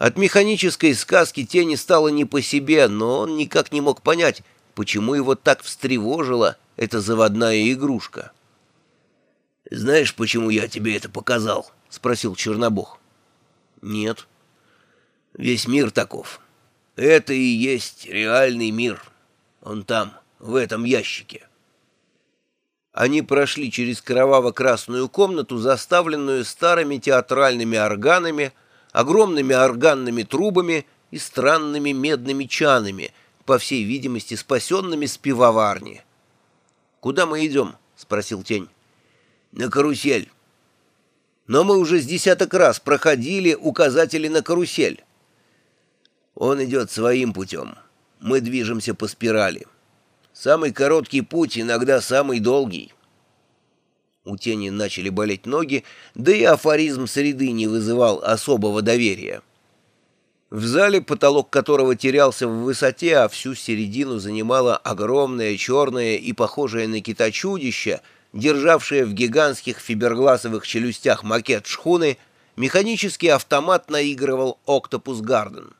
От механической сказки тени стало не по себе, но он никак не мог понять, почему его так встревожила эта заводная игрушка. «Знаешь, почему я тебе это показал?» — спросил Чернобог. «Нет». «Весь мир таков. Это и есть реальный мир. Он там, в этом ящике». Они прошли через кроваво-красную комнату, заставленную старыми театральными органами, огромными органными трубами и странными медными чанами, по всей видимости, спасенными с пивоварни. «Куда мы идем?» — спросил Тень. «На карусель». «Но мы уже с десяток раз проходили указатели на карусель». «Он идет своим путем. Мы движемся по спирали. Самый короткий путь иногда самый долгий». У тени начали болеть ноги, да и афоризм среды не вызывал особого доверия. В зале, потолок которого терялся в высоте, а всю середину занимало огромное черное и похожее на кита чудище, державшее в гигантских фибергласовых челюстях макет шхуны, механический автомат наигрывал «Октопус Гарден».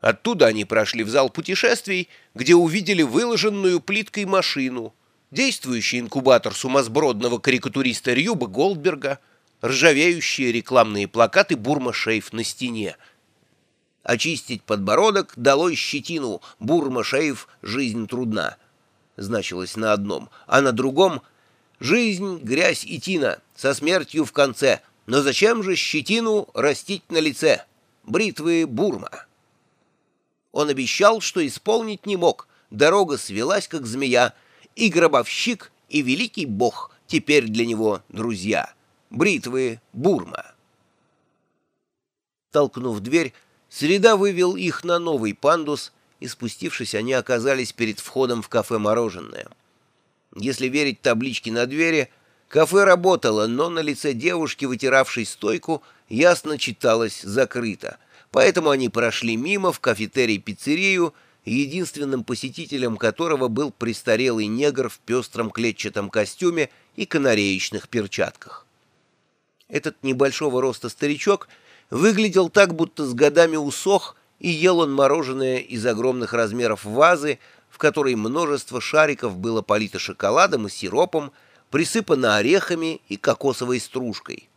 Оттуда они прошли в зал путешествий, где увидели выложенную плиткой машину — действующий инкубатор сумасбродного карикатуриста Рюба Голдберга, ржавеющие рекламные плакаты Бурма-Шейф на стене. «Очистить подбородок, долой щетину, Бурма-Шейф, жизнь трудна», значилось на одном, а на другом «Жизнь, грязь и тина, со смертью в конце, но зачем же щетину растить на лице? Бритвы Бурма». Он обещал, что исполнить не мог, дорога свелась, как змея, и гробовщик, и великий бог теперь для него друзья. Бритвы Бурма. Толкнув дверь, Среда вывел их на новый пандус, и, спустившись, они оказались перед входом в кафе «Мороженое». Если верить табличке на двери, кафе работало, но на лице девушки, вытиравшей стойку, ясно читалось «закрыто», поэтому они прошли мимо в кафетерий-пиццерию, единственным посетителем которого был престарелый негр в пестром клетчатом костюме и канареечных перчатках. Этот небольшого роста старичок выглядел так, будто с годами усох, и ел он мороженое из огромных размеров вазы, в которой множество шариков было полито шоколадом и сиропом, присыпано орехами и кокосовой стружкой.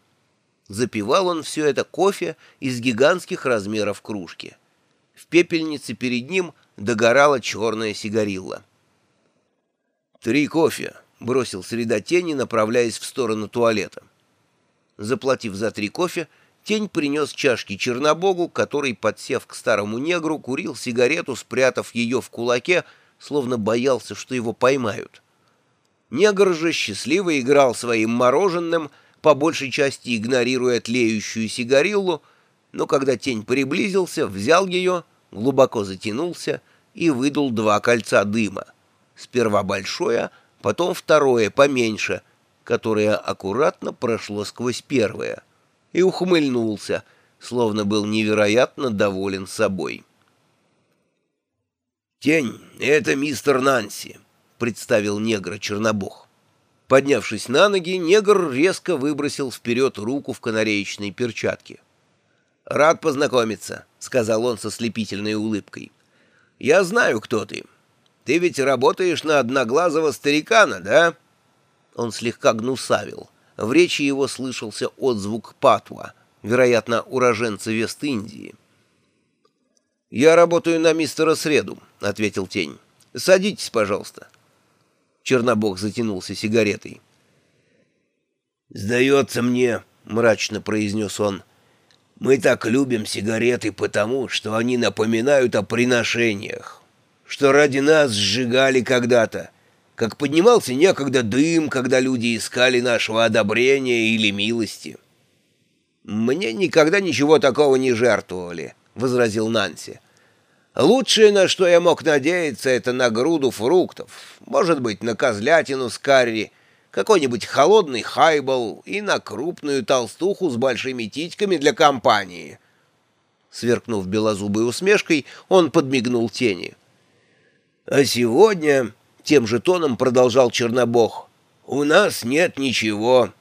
Запивал он все это кофе из гигантских размеров кружки. В пепельнице перед ним догорала черная сигарилла. «Три кофе», — бросил среда тени, направляясь в сторону туалета. Заплатив за три кофе, тень принес чашки Чернобогу, который, подсев к старому негру, курил сигарету, спрятав ее в кулаке, словно боялся, что его поймают. Негр же счастливо играл своим мороженым, по большей части игнорируя тлеющую сигариллу, но когда тень приблизился, взял ее, глубоко затянулся и выдул два кольца дыма. Сперва большое, потом второе, поменьше, которое аккуратно прошло сквозь первое, и ухмыльнулся, словно был невероятно доволен собой. «Тень, это мистер Нанси», — представил негра Чернобог. Поднявшись на ноги, негр резко выбросил вперед руку в канареечной перчатке. «Рад познакомиться», — сказал он со слепительной улыбкой. «Я знаю, кто ты. Ты ведь работаешь на одноглазого старикана, да?» Он слегка гнусавил. В речи его слышался отзвук патуа, вероятно, уроженца Вест-Индии. «Я работаю на мистера Среду», — ответил тень. «Садитесь, пожалуйста». Чернобог затянулся сигаретой. «Сдается мне», — мрачно произнес он, — мы так любим сигареты потому, что они напоминают о приношениях, что ради нас сжигали когда-то, как поднимался некогда дым, когда люди искали нашего одобрения или милости. «Мне никогда ничего такого не жертвовали», — возразил Нанси. «Лучшее, на что я мог надеяться, это на груду фруктов, может быть, на козлятину с карри, какой-нибудь холодный хайбол и на крупную толстуху с большими титьками для компании. Сверкнув белозубой усмешкой, он подмигнул тени. «А сегодня...» — тем же тоном продолжал Чернобог. «У нас нет ничего.